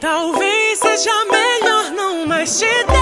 Talvez seja melhor não mais te dar.